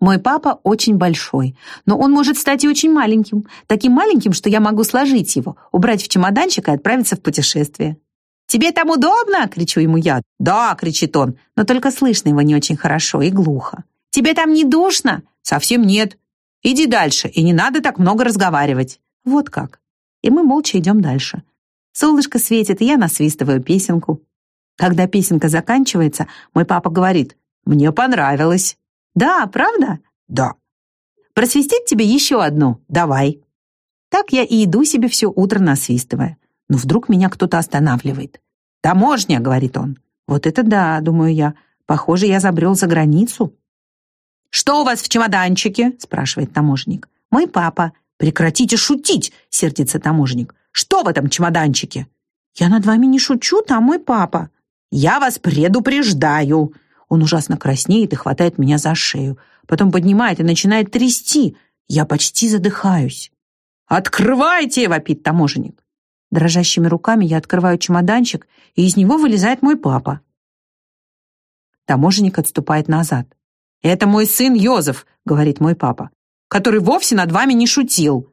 Мой папа очень большой, но он может стать и очень маленьким. Таким маленьким, что я могу сложить его, убрать в чемоданчик и отправиться в путешествие. «Тебе там удобно?» — кричу ему я. «Да!» — кричит он, но только слышно его не очень хорошо и глухо. «Тебе там не душно?» «Совсем нет. Иди дальше, и не надо так много разговаривать». Вот как. И мы молча идем дальше. Солнышко светит, и я насвистываю песенку. Когда песенка заканчивается, мой папа говорит, «Мне понравилось». «Да, правда?» «Да». «Просвистеть тебе еще одну? Давай». Так я и иду себе все утро насвистывая. Но вдруг меня кто-то останавливает. «Таможня», — говорит он. «Вот это да», — думаю я. «Похоже, я забрел за границу». «Что у вас в чемоданчике?» — спрашивает таможник. «Мой папа». «Прекратите шутить!» — сердится таможник. «Что в этом чемоданчике?» «Я над вами не шучу, там мой папа». «Я вас предупреждаю!» Он ужасно краснеет и хватает меня за шею. Потом поднимает и начинает трясти. Я почти задыхаюсь. «Открывайте!» — вопит таможенник. Дрожащими руками я открываю чемоданчик, и из него вылезает мой папа. Таможенник отступает назад. «Это мой сын Йозеф», — говорит мой папа, «который вовсе над вами не шутил».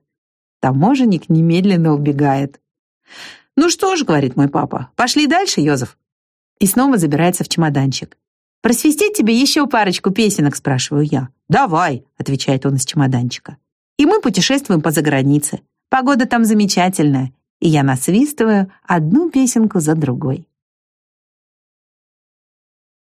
Таможенник немедленно убегает. «Ну что ж», — говорит мой папа, «пошли дальше, Йозеф». И снова забирается в чемоданчик. «Просвистеть тебе еще парочку песенок?» — спрашиваю я. «Давай», — отвечает он из чемоданчика. И мы путешествуем по загранице. Погода там замечательная, и я насвистываю одну песенку за другой.